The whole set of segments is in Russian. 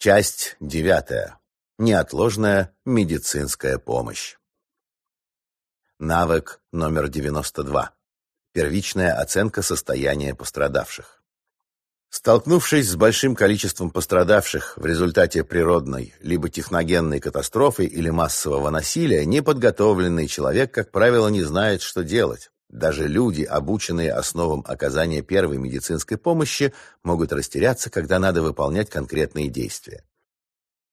Часть девятая. Неотложная медицинская помощь. Навык номер 92. Первичная оценка состояния пострадавших. Столкнувшись с большим количеством пострадавших в результате природной либо техногенной катастрофы или массового насилия, неподготовленный человек, как правило, не знает, что делать. Даже люди, обученные основам оказания первой медицинской помощи, могут растеряться, когда надо выполнять конкретные действия.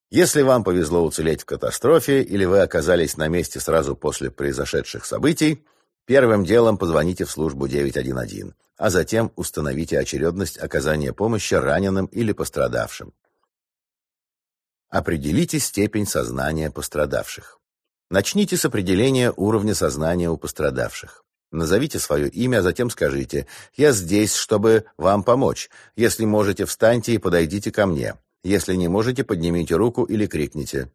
Если вам повезло уцелеть в катастрофе или вы оказались на месте сразу после произошедших событий, первым делом позвоните в службу 911, а затем установите очередность оказания помощи раненым или пострадавшим. Определите степень сознания пострадавших. Начните с определения уровня сознания у пострадавших. Назовите свое имя, а затем скажите «Я здесь, чтобы вам помочь. Если можете, встаньте и подойдите ко мне. Если не можете, поднимите руку или крикните».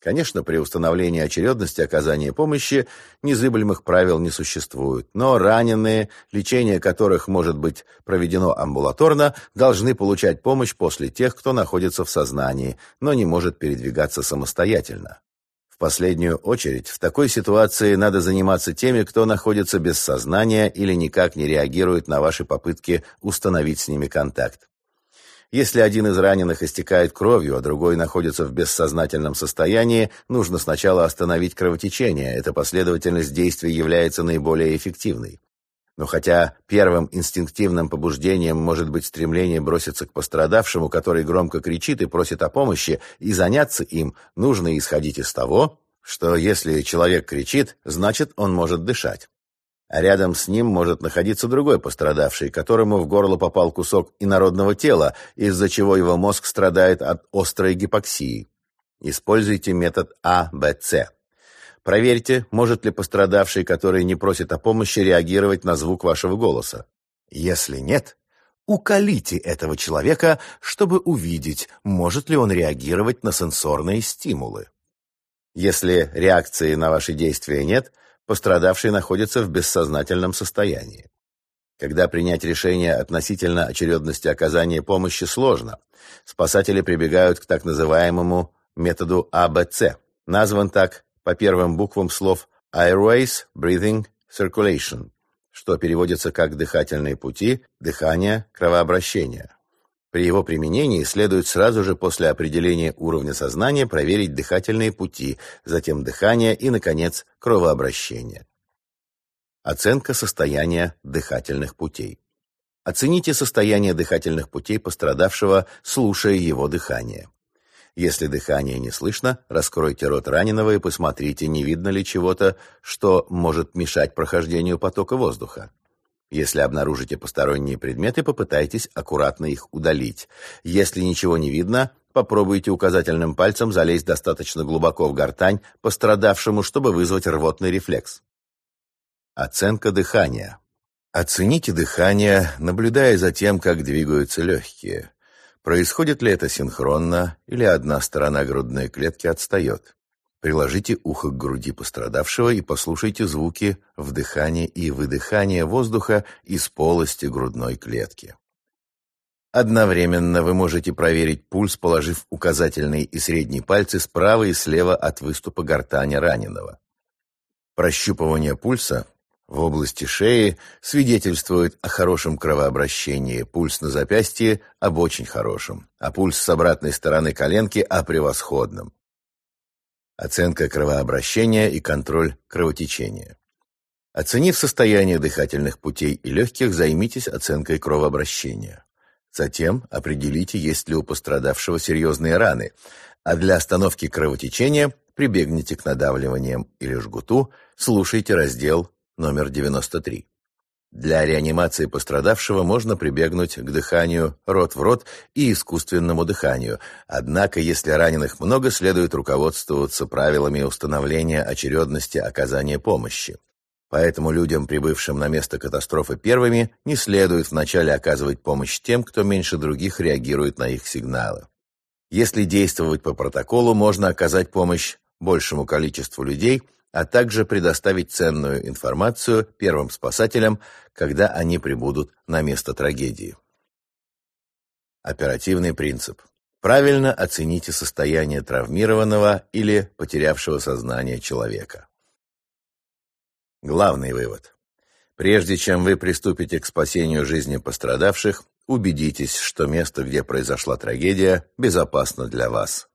Конечно, при установлении очередности оказания помощи незыблемых правил не существует, но раненые, лечение которых может быть проведено амбулаторно, должны получать помощь после тех, кто находится в сознании, но не может передвигаться самостоятельно. В последнюю очередь, в такой ситуации надо заниматься теми, кто находится без сознания или никак не реагирует на ваши попытки установить с ними контакт. Если один из раненых истекает кровью, а другой находится в бессознательном состоянии, нужно сначала остановить кровотечение. Эта последовательность действий является наиболее эффективной. Но хотя первым инстинктивным побуждением может быть стремление броситься к пострадавшему, который громко кричит и просит о помощи, и заняться им, нужно исходить из того, что если человек кричит, значит он может дышать. А рядом с ним может находиться другой пострадавший, которому в горло попал кусок инородного тела, из-за чего его мозг страдает от острой гипоксии. Используйте метод АБЦ. Проверьте, может ли пострадавший, который не просит о помощи, реагировать на звук вашего голоса. Если нет, уколите этого человека, чтобы увидеть, может ли он реагировать на сенсорные стимулы. Если реакции на ваши действия нет, пострадавший находится в бессознательном состоянии. Когда принять решение относительно очередности оказания помощи сложно, спасатели прибегают к так называемому методу АБЦ, назван так по первым буквам слов Airways, Breathing, Circulation, что переводится как «дыхательные пути», «дыхание», «кровообращение». При его применении следует сразу же после определения уровня сознания проверить дыхательные пути, затем дыхание и, наконец, кровообращение. Оценка состояния дыхательных путей. Оцените состояние дыхательных путей пострадавшего, слушая его дыхание. Если дыхание не слышно, раскройте рот раненого и посмотрите, не видно ли чего-то, что может мешать прохождению потока воздуха. Если обнаружите посторонние предметы, попытайтесь аккуратно их удалить. Если ничего не видно, попробуйте указательным пальцем залезть достаточно глубоко в гортань пострадавшему, чтобы вызвать рвотный рефлекс. Оценка дыхания. Оцените дыхание, наблюдая за тем, как двигаются легкие. Происходит ли это синхронно или одна сторона грудной клетки отстает? Приложите ухо к груди пострадавшего и послушайте звуки вдыхания и выдыхания воздуха из полости грудной клетки. Одновременно вы можете проверить пульс, положив указательные и средние пальцы справа и слева от выступа гортани раненого. Прощупывание пульса в области шеи свидетельствует о хорошем кровообращении, пульс на запястье – об очень хорошем, а пульс с обратной стороны коленки – о превосходном. Оценка кровообращения и контроль кровотечения. Оценив состояние дыхательных путей и легких, займитесь оценкой кровообращения. Затем определите, есть ли у пострадавшего серьезные раны, а для остановки кровотечения прибегните к надавливаниям или жгуту, слушайте раздел номер 93. Для реанимации пострадавшего можно прибегнуть к дыханию рот в рот и искусственному дыханию. Однако, если раненых много, следует руководствоваться правилами установления очередности оказания помощи. Поэтому людям, прибывшим на место катастрофы первыми, не следует вначале оказывать помощь тем, кто меньше других реагирует на их сигналы. Если действовать по протоколу, можно оказать помощь большему количеству людей – а также предоставить ценную информацию первым спасателям, когда они прибудут на место трагедии. Оперативный принцип. Правильно оцените состояние травмированного или потерявшего сознание человека. Главный вывод. Прежде чем вы приступите к спасению жизни пострадавших, убедитесь, что место, где произошла трагедия, безопасно для вас.